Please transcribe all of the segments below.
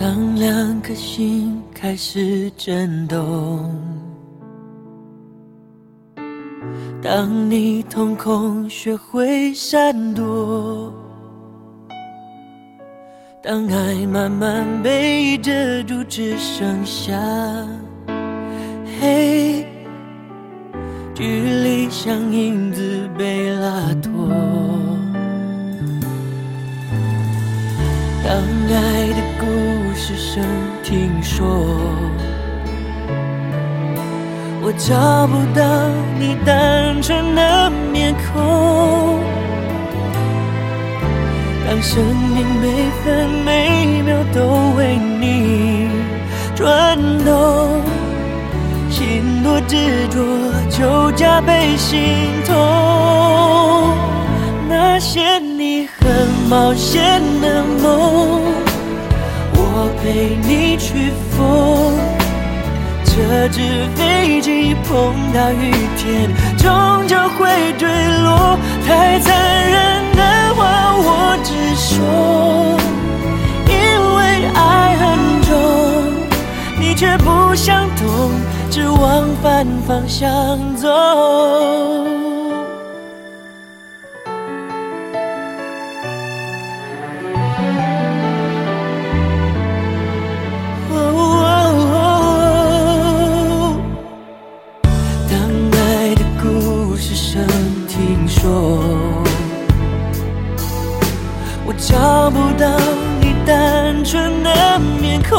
当两颗心开始震动，当你瞳孔学会闪躲，当爱慢慢被遮住，只剩下黑，距离像影子被拉脱。当爱的故是声听说，我找不到你单纯的面孔。当生命每分每秒都为你转动，心多执着就加倍心痛。那些你。很冒险的梦，陪你去疯。这只飞机碰到雨天，终究会坠落。太残忍的话我直说，因为爱很重，你却不想懂，只往反方向走。说，我找不到你单纯的面孔，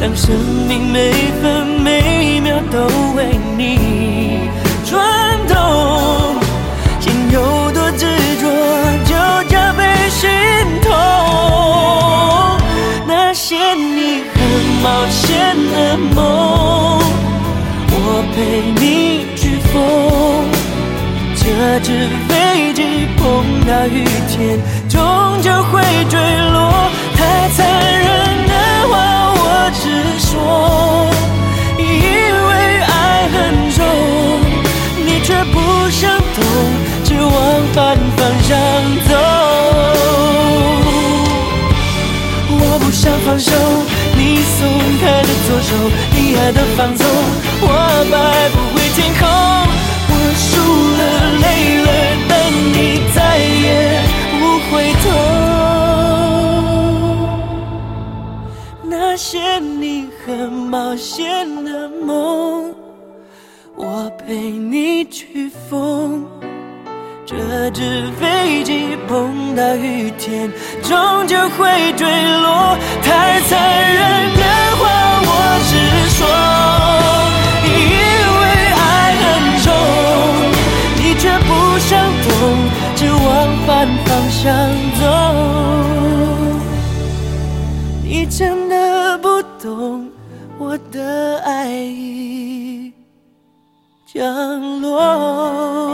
当生命每分每秒都为你纸飞机碰到雨天，终究会坠落。太残忍的话我直说，因为爱很重，你却不想懂，只往反方向走。我不想放手，你松开的左手，你爱的放纵，我摆不回天空。些你很冒险的梦，我陪你去疯。这只飞机碰到雨天，终究会坠落。太残忍的话，我直说。因为爱很重，你却不想懂，只往反方向走。你真的不懂我的爱已降落。